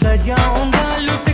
सजाऊँगा लुट